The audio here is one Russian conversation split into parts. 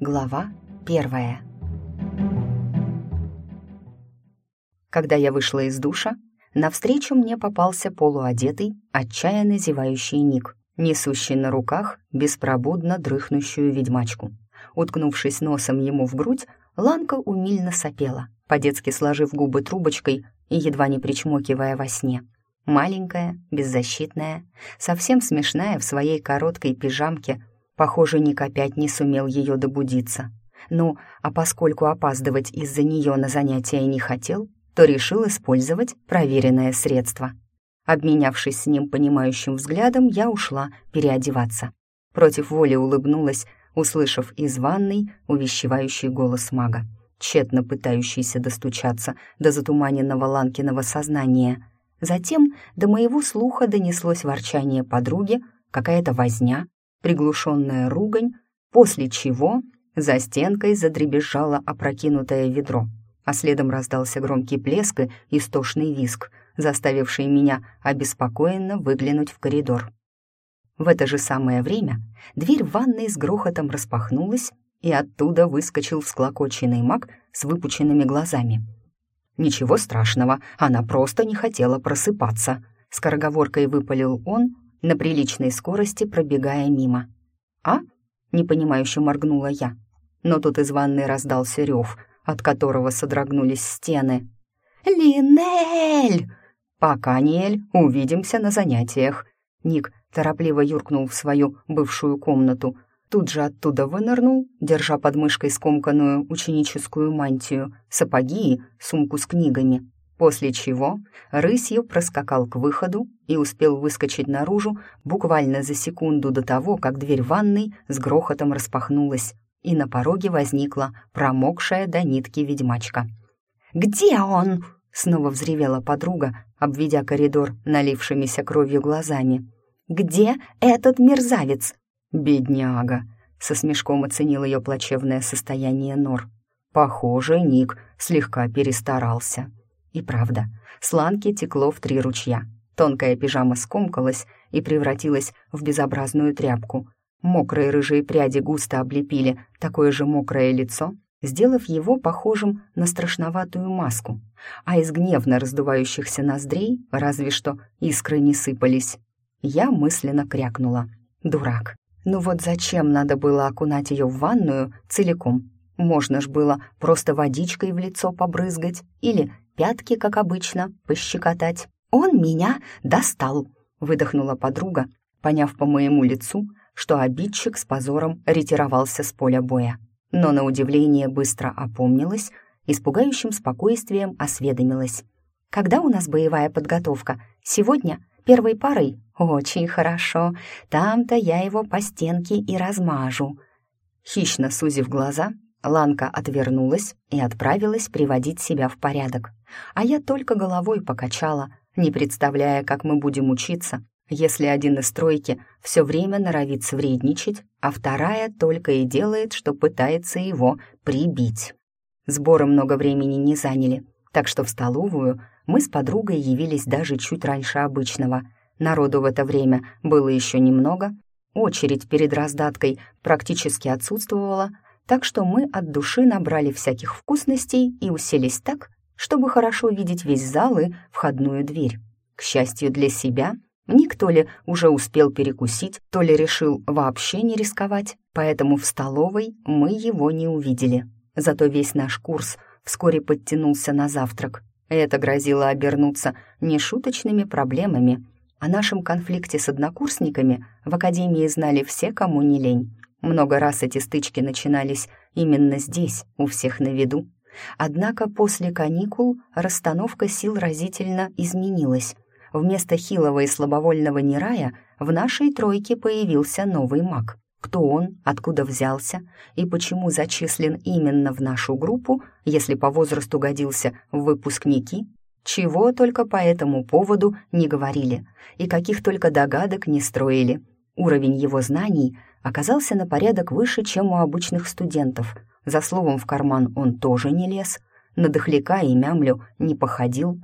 Глава первая. Когда я вышла из душа, навстречу мне попался полуодетый, отчаянно зевающий Ник, несущий на руках беспробудно дрыхнущую ведьмачку. Уткнувшись носом ему в грудь, Ланка умильно сопела, по-детски сложив губы трубочкой и едва не причмокивая во сне. Маленькая, беззащитная, совсем смешная в своей короткой пижамке — Похоже, Ник опять не сумел ее добудиться. Ну, а поскольку опаздывать из-за нее на занятия не хотел, то решил использовать проверенное средство. Обменявшись с ним понимающим взглядом, я ушла переодеваться. Против воли улыбнулась, услышав из ванной увещевающий голос мага, тщетно пытающийся достучаться до затуманенного Ланкиного сознания. Затем до моего слуха донеслось ворчание подруги, какая-то возня, приглушенная ругань, после чего за стенкой задребезжало опрокинутое ведро, а следом раздался громкий плеск и истошный виск, заставивший меня обеспокоенно выглянуть в коридор. В это же самое время дверь в ванной с грохотом распахнулась, и оттуда выскочил всклокоченный маг с выпученными глазами. «Ничего страшного, она просто не хотела просыпаться», — скороговоркой выпалил он, на приличной скорости пробегая мимо. «А?» — непонимающе моргнула я. Но тут из ванной раздался рев, от которого содрогнулись стены. «Линель!» «Пока, Ниэль, увидимся на занятиях». Ник торопливо юркнул в свою бывшую комнату, тут же оттуда вынырнул, держа под мышкой скомканную ученическую мантию, сапоги и сумку с книгами после чего рысью проскакал к выходу и успел выскочить наружу буквально за секунду до того, как дверь ванной с грохотом распахнулась, и на пороге возникла промокшая до нитки ведьмачка. «Где он?» — снова взревела подруга, обведя коридор налившимися кровью глазами. «Где этот мерзавец?» «Бедняга!» — со смешком оценил ее плачевное состояние Нор. «Похоже, Ник слегка перестарался». И правда, с ланки текло в три ручья. Тонкая пижама скомкалась и превратилась в безобразную тряпку. Мокрые рыжие пряди густо облепили такое же мокрое лицо, сделав его похожим на страшноватую маску, а из гневно раздувающихся ноздрей разве что искры не сыпались. Я мысленно крякнула. «Дурак! Ну вот зачем надо было окунать ее в ванную целиком? Можно ж было просто водичкой в лицо побрызгать или пятки, как обычно, пощекотать. «Он меня достал!» — выдохнула подруга, поняв по моему лицу, что обидчик с позором ретировался с поля боя. Но на удивление быстро опомнилась и с пугающим спокойствием осведомилась. «Когда у нас боевая подготовка? Сегодня? Первой парой? Очень хорошо. Там-то я его по стенке и размажу». Хищно сузив глаза, Ланка отвернулась и отправилась приводить себя в порядок. А я только головой покачала, не представляя, как мы будем учиться, если один из тройки все время норовит свредничать, а вторая только и делает, что пытается его прибить. Сборы много времени не заняли, так что в столовую мы с подругой явились даже чуть раньше обычного. Народу в это время было еще немного, очередь перед раздаткой практически отсутствовала, так что мы от души набрали всяких вкусностей и уселись так, чтобы хорошо видеть весь зал и входную дверь. К счастью для себя, никто ли уже успел перекусить, то ли решил вообще не рисковать, поэтому в столовой мы его не увидели. Зато весь наш курс вскоре подтянулся на завтрак. Это грозило обернуться нешуточными проблемами. О нашем конфликте с однокурсниками в академии знали все, кому не лень. Много раз эти стычки начинались именно здесь, у всех на виду. Однако после каникул расстановка сил разительно изменилась. Вместо хилого и слабовольного Нерая в нашей тройке появился новый маг. Кто он, откуда взялся и почему зачислен именно в нашу группу, если по возрасту годился в выпускники, чего только по этому поводу не говорили и каких только догадок не строили. Уровень его знаний оказался на порядок выше, чем у обычных студентов. За словом в карман он тоже не лез, на дохляка и мямлю не походил.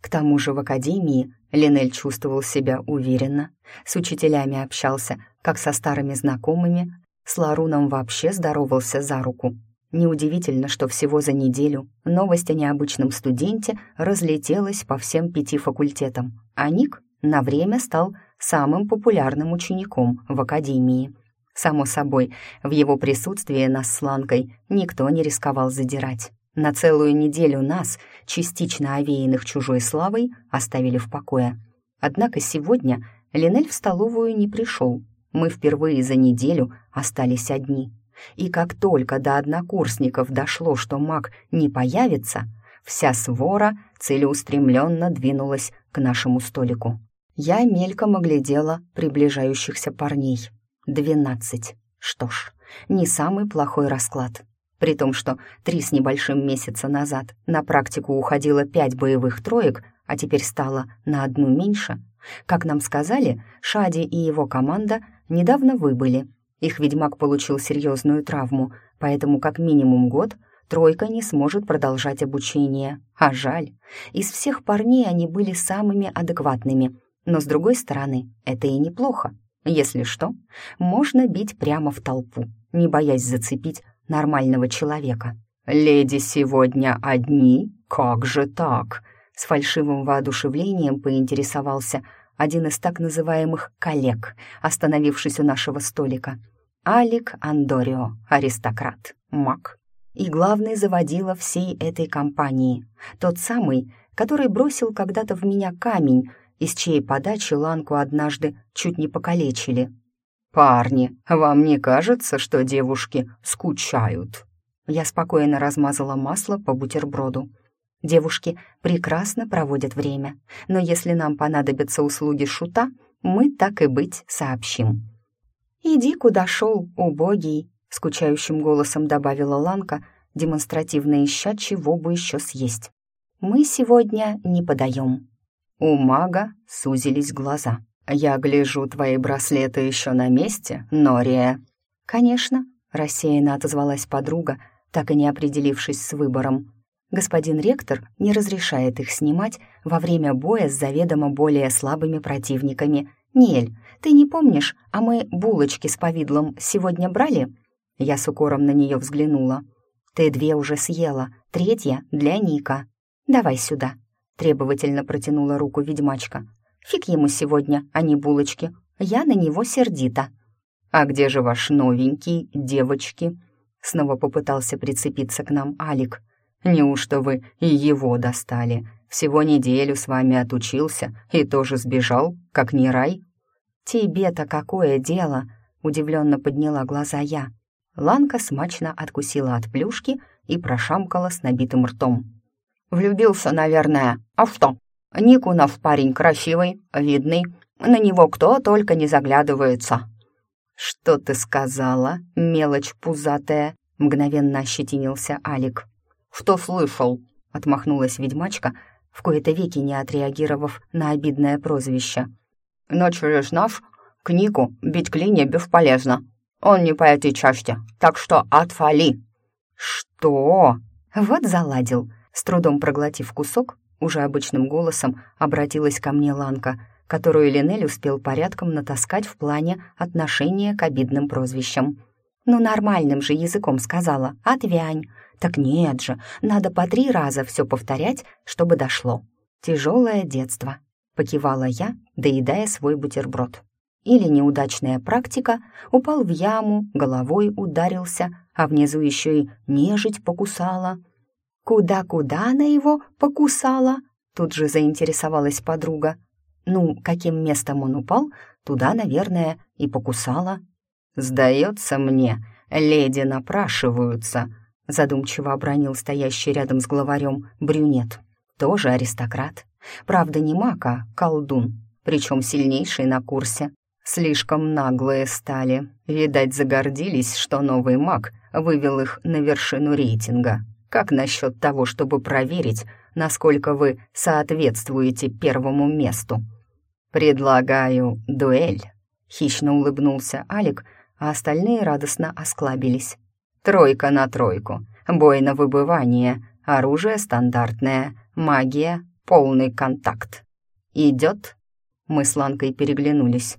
К тому же в академии Линель чувствовал себя уверенно, с учителями общался, как со старыми знакомыми, С Ларуном вообще здоровался за руку. Неудивительно, что всего за неделю новость о необычном студенте разлетелась по всем пяти факультетам, а Ник на время стал самым популярным учеником в академии. Само собой, в его присутствии нас с Ланкой никто не рисковал задирать. На целую неделю нас, частично овеянных чужой славой, оставили в покое. Однако сегодня Линель в столовую не пришел. Мы впервые за неделю остались одни. И как только до однокурсников дошло, что маг не появится, вся свора целеустремленно двинулась к нашему столику. Я мельком оглядела приближающихся парней. Двенадцать. Что ж, не самый плохой расклад. При том, что три с небольшим месяца назад на практику уходило пять боевых троек, а теперь стало на одну меньше. Как нам сказали, Шади и его команда недавно выбыли. Их ведьмак получил серьезную травму, поэтому как минимум год тройка не сможет продолжать обучение. А жаль. Из всех парней они были самыми адекватными. Но, с другой стороны, это и неплохо. Если что, можно бить прямо в толпу, не боясь зацепить нормального человека. «Леди сегодня одни? Как же так?» С фальшивым воодушевлением поинтересовался один из так называемых «коллег», остановившись у нашего столика. Алик Андорио, аристократ, маг. И главный заводила всей этой компании. Тот самый, который бросил когда-то в меня камень, из чьей подачи Ланку однажды чуть не покалечили. «Парни, вам не кажется, что девушки скучают?» Я спокойно размазала масло по бутерброду. Девушки прекрасно проводят время, но если нам понадобятся услуги шута, мы так и быть сообщим. «Иди, куда шел, убогий», — скучающим голосом добавила Ланка, демонстративно ища, чего бы еще съесть. «Мы сегодня не подаем». У мага сузились глаза. «Я гляжу, твои браслеты еще на месте, Нория?» «Конечно», — рассеянно отозвалась подруга, так и не определившись с выбором. «Господин ректор не разрешает их снимать во время боя с заведомо более слабыми противниками. Ниэль, ты не помнишь, а мы булочки с повидлом сегодня брали?» Я с укором на нее взглянула. «Ты две уже съела, третья для Ника. Давай сюда», — требовательно протянула руку ведьмачка. Фиг ему сегодня, а не булочки. Я на него сердита. «А где же ваш новенький, девочки?» Снова попытался прицепиться к нам Алик. «Неужто вы и его достали? Всего неделю с вами отучился и тоже сбежал, как не рай?» «Тебе-то какое дело?» — удивленно подняла глаза я. Ланка смачно откусила от плюшки и прошамкала с набитым ртом. «Влюбился, наверное. А что? Никунов парень красивый, видный, на него кто только не заглядывается». «Что ты сказала, мелочь пузатая?» — мгновенно ощетинился Алик. «Что слышал?» — отмахнулась ведьмачка, в кои-то веки не отреагировав на обидное прозвище. «Но через наш книгу бить клинья бесполезно. Он не по этой части, так что отвали!» «Что?» «Вот заладил», с трудом проглотив кусок, уже обычным голосом обратилась ко мне Ланка, которую Линель успел порядком натаскать в плане отношения к обидным прозвищам. «Ну, нормальным же языком сказала, отвянь. Так нет же, надо по три раза все повторять, чтобы дошло. Тяжелое детство», — покивала я, доедая свой бутерброд. Или неудачная практика, упал в яму, головой ударился, а внизу еще и нежить покусала. «Куда-куда она его покусала?» Тут же заинтересовалась подруга. «Ну, каким местом он упал, туда, наверное, и покусала». «Сдается мне, леди напрашиваются», задумчиво обронил стоящий рядом с главарем брюнет. Тоже аристократ. Правда, не маг, а колдун, причем сильнейший на курсе. Слишком наглые стали. Видать, загордились, что новый маг вывел их на вершину рейтинга. Как насчет того, чтобы проверить, насколько вы соответствуете первому месту?» «Предлагаю дуэль», — хищно улыбнулся Алик, а остальные радостно осклабились. «Тройка на тройку, бой на выбывание, оружие стандартное, магия, полный контакт. Идет?» Мы с Ланкой переглянулись.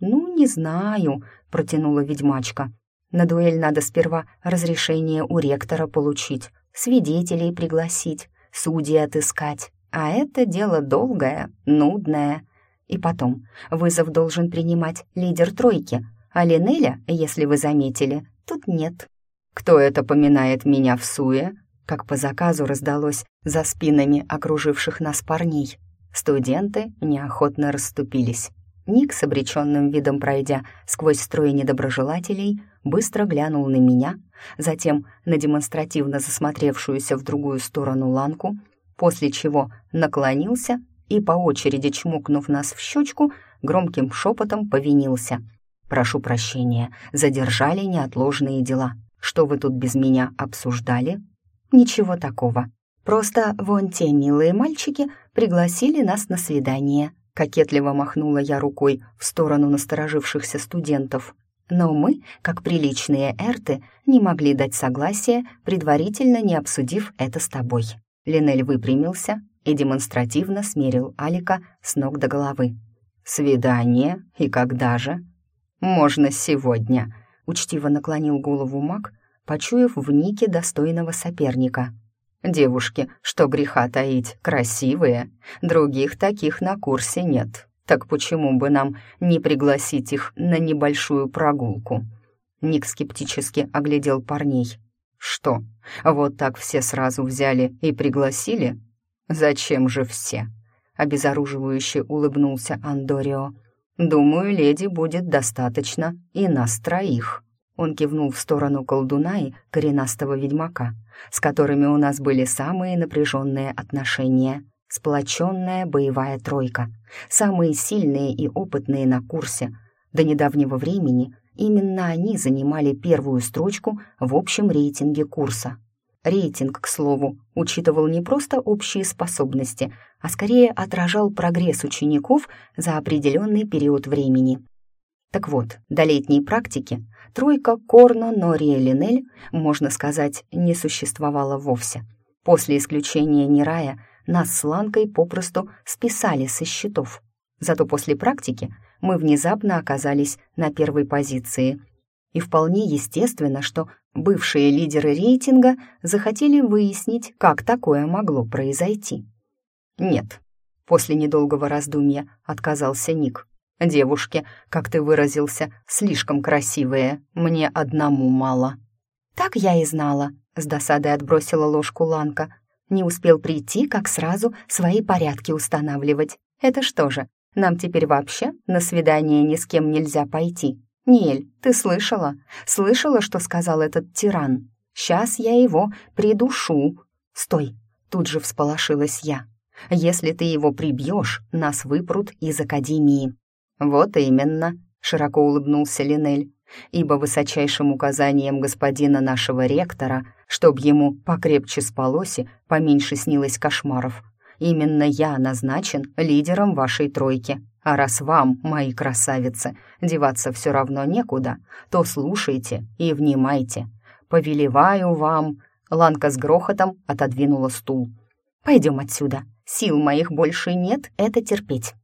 «Ну, не знаю», — протянула ведьмачка. На дуэль надо сперва разрешение у ректора получить, свидетелей пригласить, судьи отыскать. А это дело долгое, нудное. И потом, вызов должен принимать лидер тройки, а Линеля, если вы заметили, тут нет. «Кто это поминает меня в суе?» Как по заказу раздалось за спинами окруживших нас парней. Студенты неохотно расступились. Ник, с обреченным видом пройдя сквозь строй недоброжелателей, быстро глянул на меня, затем на демонстративно засмотревшуюся в другую сторону ланку, после чего наклонился и, по очереди чмокнув нас в щечку, громким шепотом повинился. «Прошу прощения, задержали неотложные дела. Что вы тут без меня обсуждали?» «Ничего такого. Просто вон те милые мальчики пригласили нас на свидание», кокетливо махнула я рукой в сторону насторожившихся студентов. Но мы, как приличные эрты, не могли дать согласие, предварительно не обсудив это с тобой. Линель выпрямился и демонстративно смерил Алика с ног до головы. «Свидание? И когда же?» «Можно сегодня», — учтиво наклонил голову маг, почуяв в нике достойного соперника. «Девушки, что греха таить, красивые, других таких на курсе нет. Так почему бы нам не пригласить их на небольшую прогулку?» Ник скептически оглядел парней. «Что, вот так все сразу взяли и пригласили? Зачем же все?» Обезоруживающе улыбнулся Андорио. «Думаю, леди будет достаточно и нас троих». Он кивнул в сторону колдуна и коренастого ведьмака, с которыми у нас были самые напряженные отношения. Сплоченная боевая тройка, самые сильные и опытные на курсе. До недавнего времени именно они занимали первую строчку в общем рейтинге курса. Рейтинг, к слову, учитывал не просто общие способности, а скорее отражал прогресс учеников за определенный период времени. Так вот, до летней практики тройка Корно, Нори и Линель, можно сказать, не существовала вовсе. После исключения Нирая нас с Ланкой попросту списали со счетов. Зато после практики мы внезапно оказались на первой позиции. И вполне естественно, что бывшие лидеры рейтинга захотели выяснить, как такое могло произойти. «Нет», — после недолгого раздумья отказался Ник. «Девушки, как ты выразился, слишком красивые, мне одному мало». «Так я и знала», — с досадой отбросила ложку Ланка. «Не успел прийти, как сразу свои порядки устанавливать. Это что же, нам теперь вообще на свидание ни с кем нельзя пойти?» «Ниэль, ты слышала? Слышала, что сказал этот тиран? Сейчас я его придушу». «Стой!» — тут же всполошилась я. «Если ты его прибьешь, нас выпрут из академии». «Вот именно», — широко улыбнулся Линель, «ибо высочайшим указанием господина нашего ректора, чтоб ему покрепче спалось и поменьше снилось кошмаров, именно я назначен лидером вашей тройки». А раз вам, мои красавицы, деваться все равно некуда, то слушайте и внимайте. Повелеваю вам...» Ланка с грохотом отодвинула стул. «Пойдем отсюда. Сил моих больше нет это терпеть.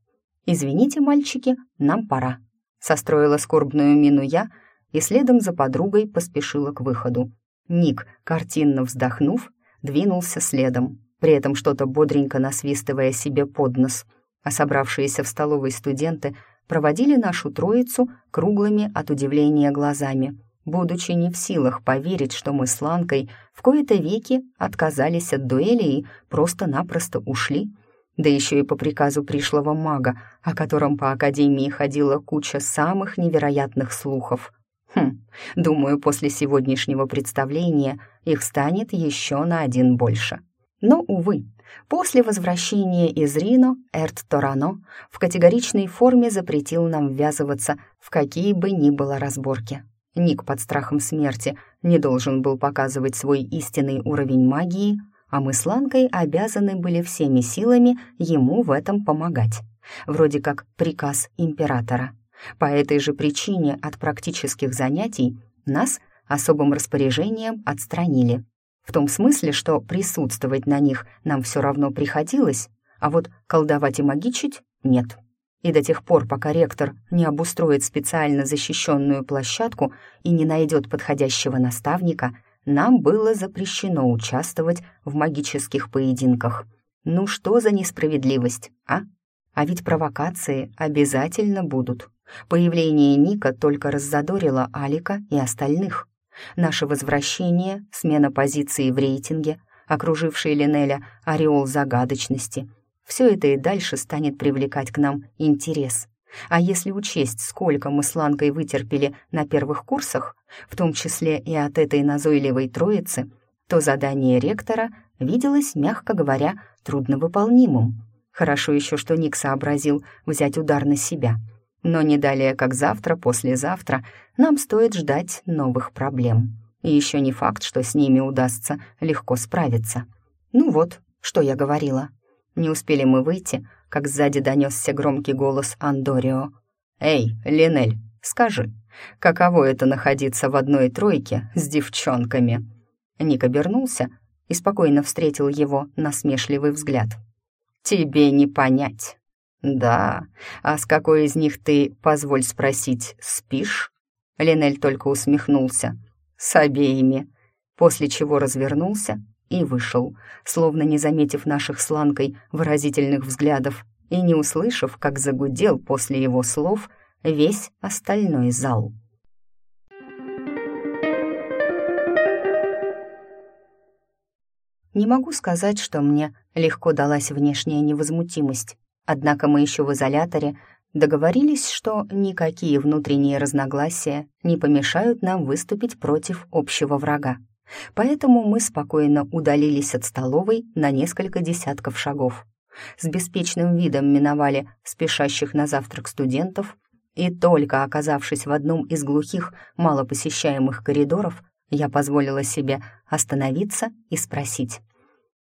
Извините, мальчики, нам пора». Состроила скорбную мину я и следом за подругой поспешила к выходу. Ник, картинно вздохнув, двинулся следом, при этом что-то бодренько насвистывая себе под нос — а собравшиеся в столовой студенты проводили нашу троицу круглыми от удивления глазами, будучи не в силах поверить, что мы с Ланкой в кои-то веки отказались от дуэли и просто-напросто ушли. Да еще и по приказу пришлого мага, о котором по Академии ходила куча самых невероятных слухов. Хм, думаю, после сегодняшнего представления их станет еще на один больше. Но, увы, После возвращения из Рино Эрт Торано в категоричной форме запретил нам ввязываться в какие бы ни было разборки. Ник под страхом смерти не должен был показывать свой истинный уровень магии, а мы с Ланкой обязаны были всеми силами ему в этом помогать. Вроде как приказ императора. По этой же причине от практических занятий нас особым распоряжением отстранили. В том смысле, что присутствовать на них нам все равно приходилось, а вот колдовать и магичить — нет. И до тех пор, пока ректор не обустроит специально защищенную площадку и не найдет подходящего наставника, нам было запрещено участвовать в магических поединках. Ну что за несправедливость, а? А ведь провокации обязательно будут. Появление Ника только раззадорило Алика и остальных. Наше возвращение, смена позиции в рейтинге, окруживший Линеля ореол загадочности — все это и дальше станет привлекать к нам интерес. А если учесть, сколько мы с Ланкой вытерпели на первых курсах, в том числе и от этой назойливой троицы, то задание ректора виделось, мягко говоря, трудновыполнимым. Хорошо еще, что Ник сообразил взять удар на себя. Но не далее, как завтра, послезавтра, нам стоит ждать новых проблем. И еще не факт, что с ними удастся легко справиться. Ну вот, что я говорила. Не успели мы выйти, как сзади донесся громкий голос Андорио. «Эй, Линель, скажи, каково это находиться в одной тройке с девчонками?» Ник обернулся и спокойно встретил его насмешливый взгляд. «Тебе не понять». «Да, а с какой из них ты, позволь спросить, спишь?» Линель только усмехнулся. «С обеими», после чего развернулся и вышел, словно не заметив наших с Ланкой выразительных взглядов и не услышав, как загудел после его слов весь остальной зал. Не могу сказать, что мне легко далась внешняя невозмутимость, однако мы еще в изоляторе договорились, что никакие внутренние разногласия не помешают нам выступить против общего врага. Поэтому мы спокойно удалились от столовой на несколько десятков шагов. С беспечным видом миновали спешащих на завтрак студентов, и только оказавшись в одном из глухих, малопосещаемых коридоров, я позволила себе остановиться и спросить.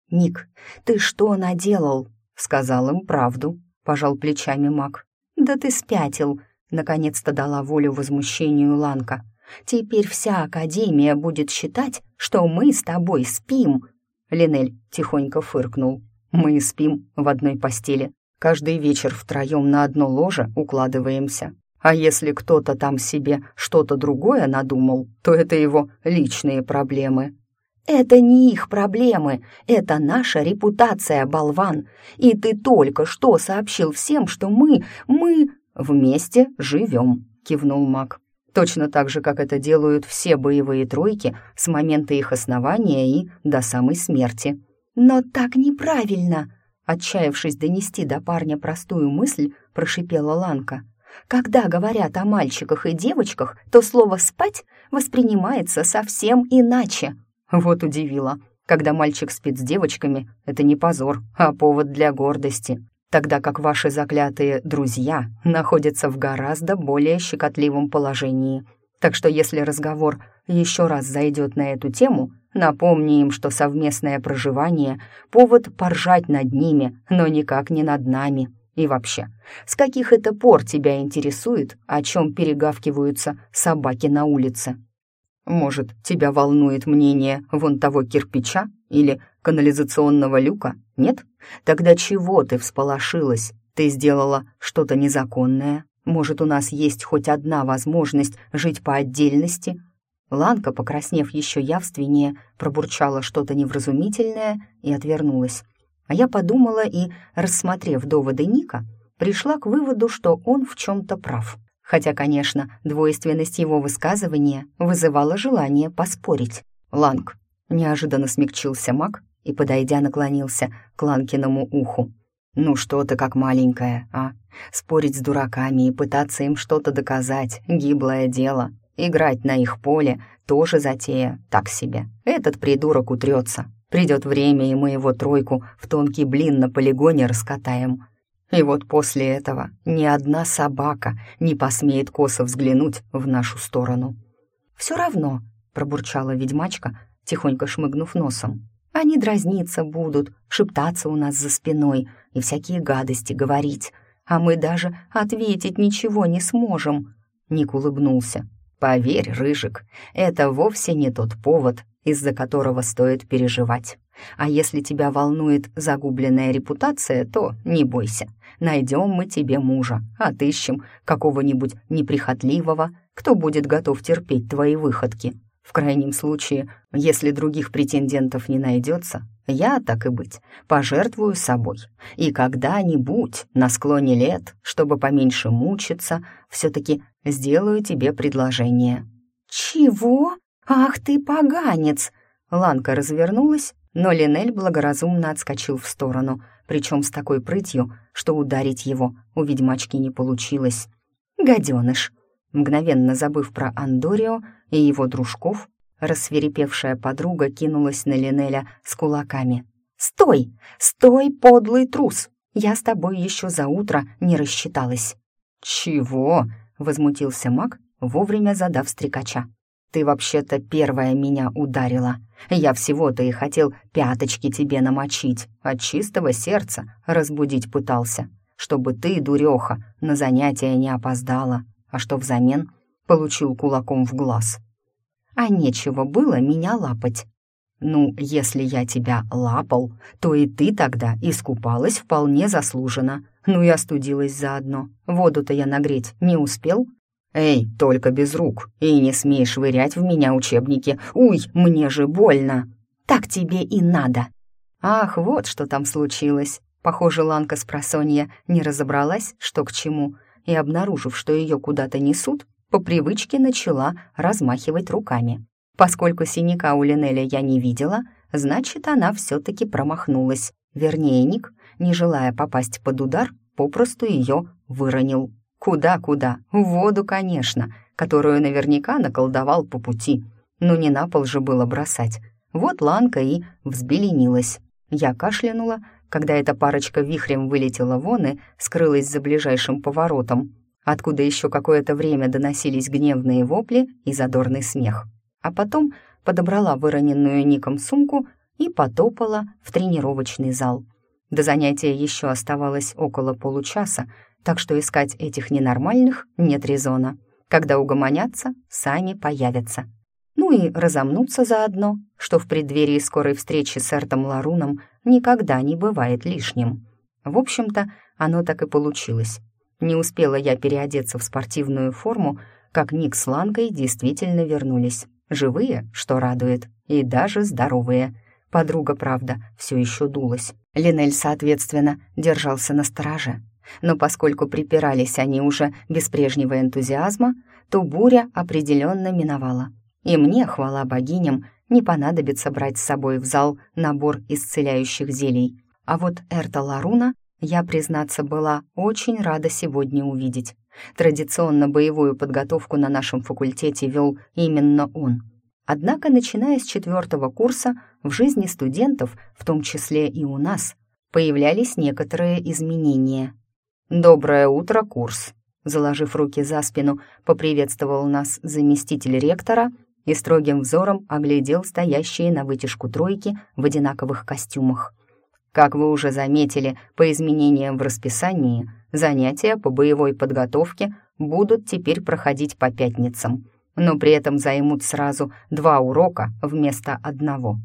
«Ник, ты что наделал?» Сказал им правду, пожал плечами маг. «Да ты спятил!» Наконец-то дала волю возмущению Ланка. Теперь вся Академия будет считать, что мы с тобой спим». Линель тихонько фыркнул. «Мы спим в одной постели. Каждый вечер втроем на одно ложе укладываемся. А если кто-то там себе что-то другое надумал, то это его личные проблемы». «Это не их проблемы, это наша репутация, болван. И ты только что сообщил всем, что мы, мы вместе живем», — кивнул маг. Точно так же, как это делают все боевые тройки с момента их основания и до самой смерти. «Но так неправильно!» Отчаявшись донести до парня простую мысль, прошипела Ланка. «Когда говорят о мальчиках и девочках, то слово «спать» воспринимается совсем иначе». Вот удивило. Когда мальчик спит с девочками, это не позор, а повод для гордости тогда как ваши заклятые друзья находятся в гораздо более щекотливом положении. Так что если разговор еще раз зайдет на эту тему, напомни им, что совместное проживание — повод поржать над ними, но никак не над нами. И вообще, с каких это пор тебя интересует, о чем перегавкиваются собаки на улице? Может, тебя волнует мнение вон того кирпича или канализационного люка? Нет? Тогда чего ты всполошилась? Ты сделала что-то незаконное? Может, у нас есть хоть одна возможность жить по отдельности?» Ланка, покраснев еще явственнее, пробурчала что-то невразумительное и отвернулась. А я подумала и, рассмотрев доводы Ника, пришла к выводу, что он в чем-то прав. Хотя, конечно, двойственность его высказывания вызывала желание поспорить. «Ланг», — неожиданно смягчился маг и, подойдя, наклонился к Ланкиному уху. «Ну что ты как маленькая, а? Спорить с дураками и пытаться им что-то доказать — гиблое дело. Играть на их поле — тоже затея, так себе. Этот придурок утрется. Придет время, и мы его тройку в тонкий блин на полигоне раскатаем. И вот после этого ни одна собака не посмеет косо взглянуть в нашу сторону». «Все равно», — пробурчала ведьмачка, тихонько шмыгнув носом. Они дразниться будут, шептаться у нас за спиной и всякие гадости говорить, а мы даже ответить ничего не сможем». Ник улыбнулся. «Поверь, Рыжик, это вовсе не тот повод, из-за которого стоит переживать. А если тебя волнует загубленная репутация, то не бойся. Найдем мы тебе мужа, отыщем какого-нибудь неприхотливого, кто будет готов терпеть твои выходки. В крайнем случае, если других претендентов не найдется, я, так и быть, пожертвую собой. И когда-нибудь, на склоне лет, чтобы поменьше мучиться, все-таки сделаю тебе предложение». «Чего? Ах ты поганец!» Ланка развернулась, но Линель благоразумно отскочил в сторону, причем с такой прытью, что ударить его у ведьмачки не получилось. «Гаденыш!» Мгновенно забыв про Андорио и его дружков, рассверепевшая подруга кинулась на Линеля с кулаками. «Стой! Стой, подлый трус! Я с тобой еще за утро не рассчиталась!» «Чего?» — возмутился маг, вовремя задав стрекача. «Ты вообще-то первая меня ударила. Я всего-то и хотел пяточки тебе намочить, от чистого сердца разбудить пытался, чтобы ты, дуреха, на занятия не опоздала, а что взамен получил кулаком в глаз. А нечего было меня лапать. Ну, если я тебя лапал, то и ты тогда искупалась вполне заслуженно. Ну и остудилась заодно. Воду-то я нагреть не успел. Эй, только без рук. И не смей швырять в меня учебники. Уй, мне же больно. Так тебе и надо. Ах, вот что там случилось. Похоже, Ланка с просонья не разобралась, что к чему, и, обнаружив, что ее куда-то несут, по привычке начала размахивать руками. Поскольку синяка у Линеля я не видела, значит, она все-таки промахнулась. Вернее, Ник, не желая попасть под удар, попросту ее выронил. Куда-куда? В воду, конечно, которую наверняка наколдовал по пути. Но не на пол же было бросать. Вот Ланка и взбеленилась. Я кашлянула, когда эта парочка вихрем вылетела вон и скрылась за ближайшим поворотом, откуда еще какое-то время доносились гневные вопли и задорный смех. А потом подобрала выроненную Ником сумку и потопала в тренировочный зал. До занятия еще оставалось около получаса, так что искать этих ненормальных нет резона. Когда угомонятся, сами появятся. Ну и разомнуться заодно, что в преддверии скорой встречи с Эртом Ларуном никогда не бывает лишним. В общем-то, оно так и получилось. Не успела я переодеться в спортивную форму, как Ник с Ланкой действительно вернулись. Живые, что радует, и даже здоровые. Подруга, правда, все еще дулась. Линель, соответственно, держался на стороже. Но поскольку припирались они уже без прежнего энтузиазма, то буря определенно миновала. И мне, хвала богиням, не понадобится брать с собой в зал набор исцеляющих зелий. А вот Эрта Ларуна я, признаться, была очень рада сегодня увидеть. Традиционно боевую подготовку на нашем факультете вел именно он. Однако, начиная с четвертого курса, в жизни студентов, в том числе и у нас, появлялись некоторые изменения. «Доброе утро, курс!» Заложив руки за спину, поприветствовал нас заместитель ректора и строгим взором оглядел стоящие на вытяжку тройки в одинаковых костюмах. Как вы уже заметили, по изменениям в расписании, занятия по боевой подготовке будут теперь проходить по пятницам, но при этом займут сразу два урока вместо одного.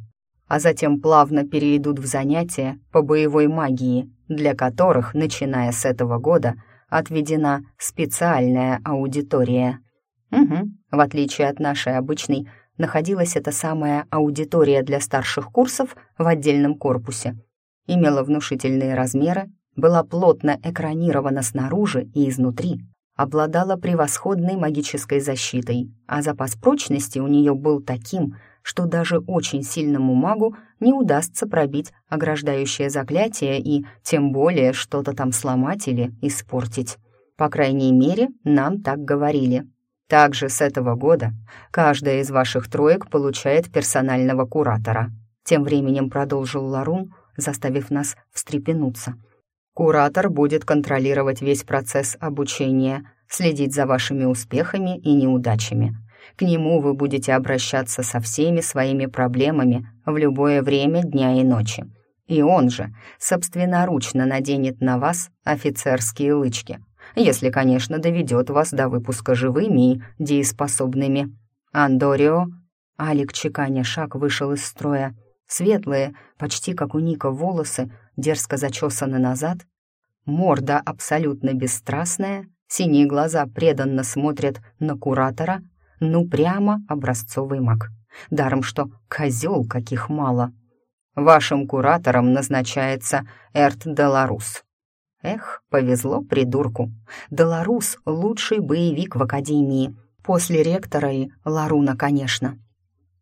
А затем плавно перейдут в занятия по боевой магии, для которых, начиная с этого года, отведена специальная аудитория. Угу, в отличие от нашей обычной, находилась эта самая аудитория для старших курсов в отдельном корпусе. Имела внушительные размеры, была плотно экранирована снаружи и изнутри, обладала превосходной магической защитой, а запас прочности у нее был таким, что даже очень сильному магу не удастся пробить ограждающее заклятие и тем более что-то там сломать или испортить. По крайней мере, нам так говорили. Также с этого года каждая из ваших троек получает персонального куратора. Тем временем продолжил Ларун, заставив нас встрепенуться. Куратор будет контролировать весь процесс обучения, следить за вашими успехами и неудачами. К нему вы будете обращаться со всеми своими проблемами в любое время дня и ночи. И он же собственноручно наденет на вас офицерские лычки, если, конечно, доведет вас до выпуска живыми и дееспособными. Андорио, Алик, чеканя шаг, вышел из строя. Светлые, почти как у Ника, волосы дерзко зачесаны назад. Морда абсолютно бесстрастная, синие глаза преданно смотрят на куратора. Ну, прямо образцовый маг. Даром что козел каких мало. Вашим куратором назначается Эрт Деларус. Эх, повезло придурку. Деларус — лучший боевик в Академии. После ректора и Ларуна, конечно.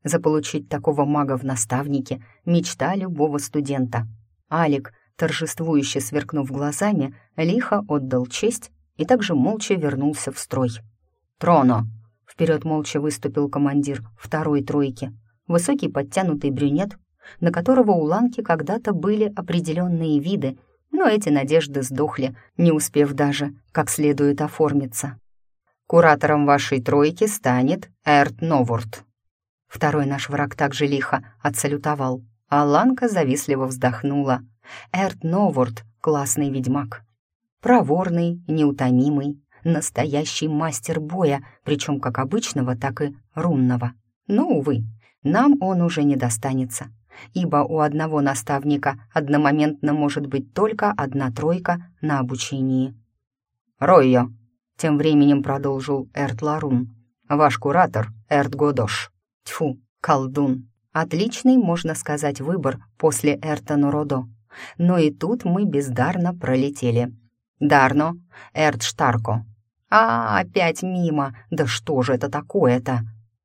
Заполучить такого мага в наставнике — мечта любого студента. Алик, торжествующе сверкнув глазами, лихо отдал честь и также молча вернулся в строй. «Троно!» — вперед молча выступил командир второй тройки. Высокий подтянутый брюнет, на которого у Ланки когда-то были определенные виды, но эти надежды сдохли, не успев даже как следует оформиться. «Куратором вашей тройки станет Эрт Новорт». Второй наш враг также лихо отсалютовал, а Ланка завистливо вздохнула. Эрт Новорт — классный ведьмак. Проворный, неутомимый, настоящий мастер боя, причем как обычного, так и рунного. Но, увы, нам он уже не достанется ибо у одного наставника одномоментно может быть только одна тройка на обучении. «Ройо», — тем временем продолжил Эрт Ларун, «ваш куратор Эрт Годош. Тьфу, колдун. Отличный, можно сказать, выбор после Эрта Нуродо. Но и тут мы бездарно пролетели. Дарно, Эрт Штарко. А, опять мимо. Да что же это такое-то?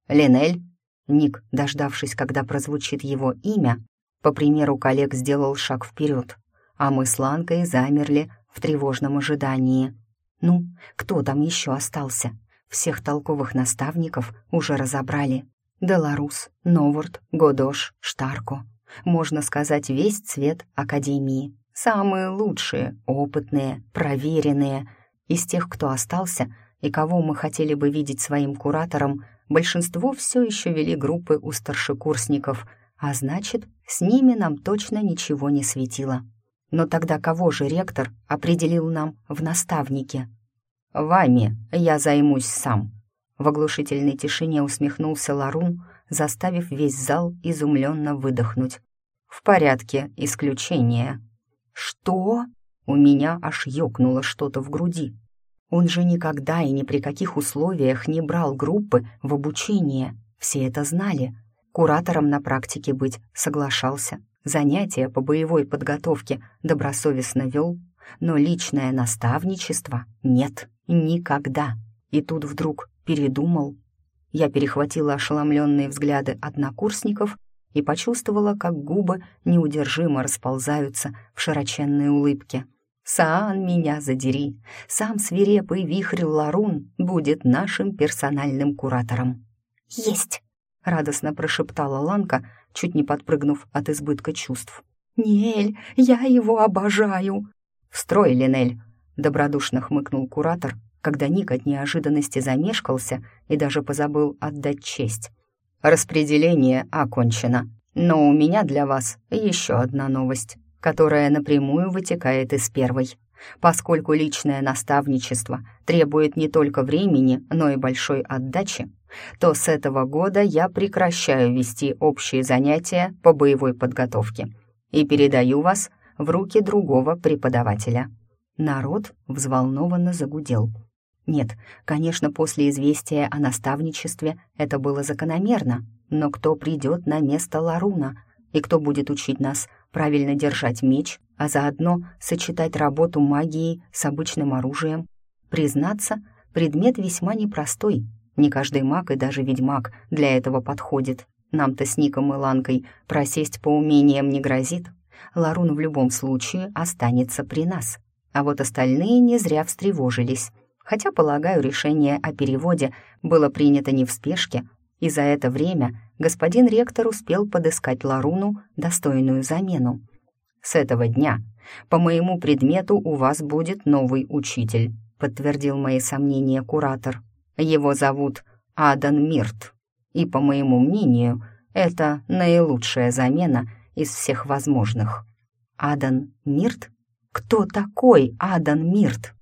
Линель, Ник, дождавшись, когда прозвучит его имя, по примеру коллег сделал шаг вперед, а мы с Ланкой замерли в тревожном ожидании. Ну, кто там еще остался? Всех толковых наставников уже разобрали. Деларус, Новорд, Годош, Штарко. Можно сказать, весь цвет Академии. Самые лучшие, опытные, проверенные. Из тех, кто остался и кого мы хотели бы видеть своим куратором, большинство все еще вели группы у старшекурсников, а значит, с ними нам точно ничего не светило. Но тогда кого же ректор определил нам в наставнике? «Вами я займусь сам», — в оглушительной тишине усмехнулся Ларун, заставив весь зал изумленно выдохнуть. «В порядке исключения». «Что?» У меня аж ёкнуло что-то в груди. Он же никогда и ни при каких условиях не брал группы в обучение. Все это знали. Куратором на практике быть соглашался. Занятия по боевой подготовке добросовестно вел. Но личное наставничество нет, никогда. И тут вдруг передумал. Я перехватила ошеломленные взгляды однокурсников и почувствовала, как губы неудержимо расползаются в широченной улыбке. Саан меня задери, сам свирепый вихрь Ларун будет нашим персональным куратором». «Есть!» — радостно прошептала Ланка, чуть не подпрыгнув от избытка чувств. «Ниэль, я его обожаю!» «В строй, Линель!» — добродушно хмыкнул куратор, когда Ник от неожиданности замешкался и даже позабыл отдать честь. «Распределение окончено, но у меня для вас еще одна новость» которая напрямую вытекает из первой. Поскольку личное наставничество требует не только времени, но и большой отдачи, то с этого года я прекращаю вести общие занятия по боевой подготовке и передаю вас в руки другого преподавателя». Народ взволнованно загудел. Нет, конечно, после известия о наставничестве это было закономерно, но кто придет на место Ларуна и кто будет учить нас правильно держать меч, а заодно сочетать работу магии с обычным оружием. Признаться, предмет весьма непростой. Не каждый маг и даже ведьмак для этого подходит. Нам-то с Ником и Ланкой просесть по умениям не грозит. Ларун в любом случае останется при нас. А вот остальные не зря встревожились. Хотя, полагаю, решение о переводе было принято не в спешке, и за это время господин ректор успел подыскать Ларуну достойную замену. «С этого дня по моему предмету у вас будет новый учитель», подтвердил мои сомнения куратор. «Его зовут Адан Мирт, и, по моему мнению, это наилучшая замена из всех возможных». «Адан Мирт? Кто такой Адан Мирт?»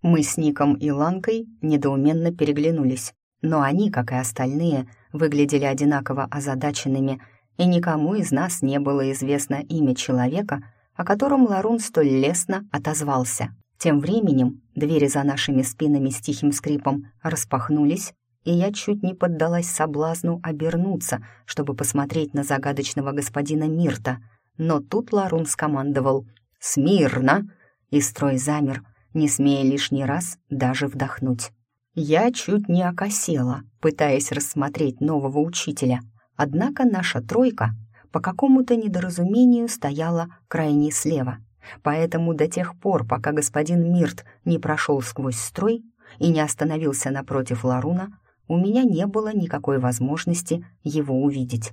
Мы с Ником и Ланкой недоуменно переглянулись но они, как и остальные, выглядели одинаково озадаченными, и никому из нас не было известно имя человека, о котором Ларун столь лестно отозвался. Тем временем двери за нашими спинами с тихим скрипом распахнулись, и я чуть не поддалась соблазну обернуться, чтобы посмотреть на загадочного господина Мирта. Но тут Ларун скомандовал «Смирно!» и строй замер, не смея лишний раз даже вдохнуть. Я чуть не окосела, пытаясь рассмотреть нового учителя, однако наша тройка по какому-то недоразумению стояла крайне слева, поэтому до тех пор, пока господин Мирт не прошел сквозь строй и не остановился напротив Ларуна, у меня не было никакой возможности его увидеть.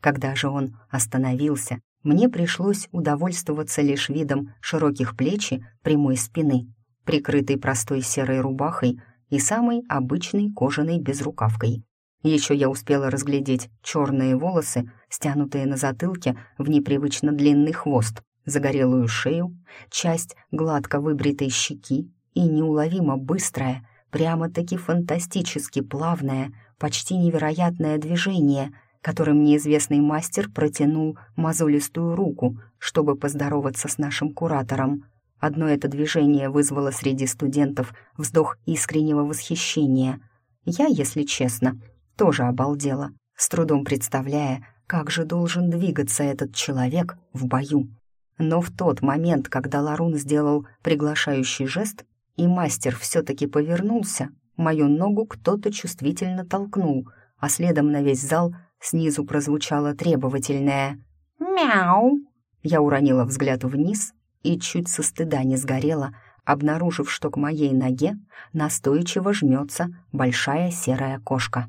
Когда же он остановился, мне пришлось удовольствоваться лишь видом широких плеч и прямой спины, прикрытой простой серой рубахой и самой обычной кожаной безрукавкой. Еще я успела разглядеть черные волосы, стянутые на затылке в непривычно длинный хвост, загорелую шею, часть гладко выбритой щеки и неуловимо быстрое, Прямо-таки фантастически плавное, почти невероятное движение, которым неизвестный мастер протянул мозолистую руку, чтобы поздороваться с нашим куратором. Одно это движение вызвало среди студентов вздох искреннего восхищения. Я, если честно, тоже обалдела, с трудом представляя, как же должен двигаться этот человек в бою. Но в тот момент, когда Ларун сделал приглашающий жест, и мастер все-таки повернулся, мою ногу кто-то чувствительно толкнул, а следом на весь зал снизу прозвучало требовательное «Мяу!». Я уронила взгляд вниз и чуть со стыда не сгорела, обнаружив, что к моей ноге настойчиво жмется большая серая кошка.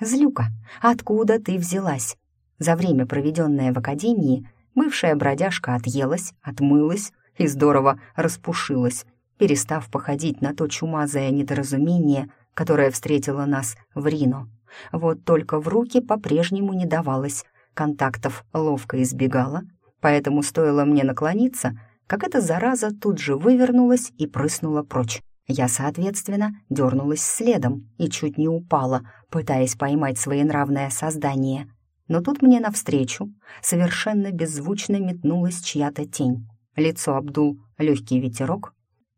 «Злюка, откуда ты взялась?» За время, проведенное в академии, бывшая бродяжка отъелась, отмылась и здорово распушилась, перестав походить на то чумазое недоразумение, которое встретило нас в Рино. Вот только в руки по-прежнему не давалось, контактов ловко избегала, поэтому стоило мне наклониться, как эта зараза тут же вывернулась и прыснула прочь. Я, соответственно, дернулась следом и чуть не упала, пытаясь поймать своенравное создание. Но тут мне навстречу совершенно беззвучно метнулась чья-то тень. Лицо обдул легкий ветерок,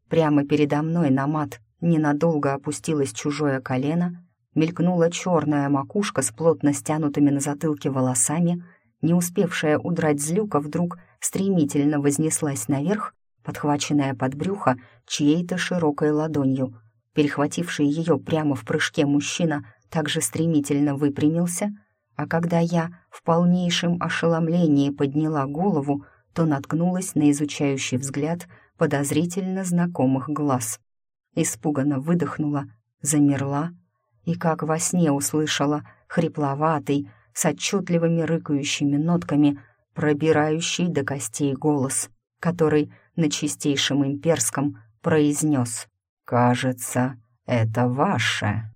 Прямо передо мной на мат ненадолго опустилось чужое колено, мелькнула черная макушка с плотно стянутыми на затылке волосами, не успевшая удрать злюка вдруг стремительно вознеслась наверх, подхваченная под брюхо чьей-то широкой ладонью. Перехвативший ее прямо в прыжке мужчина также стремительно выпрямился, а когда я в полнейшем ошеломлении подняла голову, то наткнулась на изучающий взгляд — подозрительно знакомых глаз. Испуганно выдохнула, замерла и как во сне услышала хрипловатый, с отчетливыми рыкающими нотками, пробирающий до костей голос, который на чистейшем имперском произнес «Кажется, это ваше».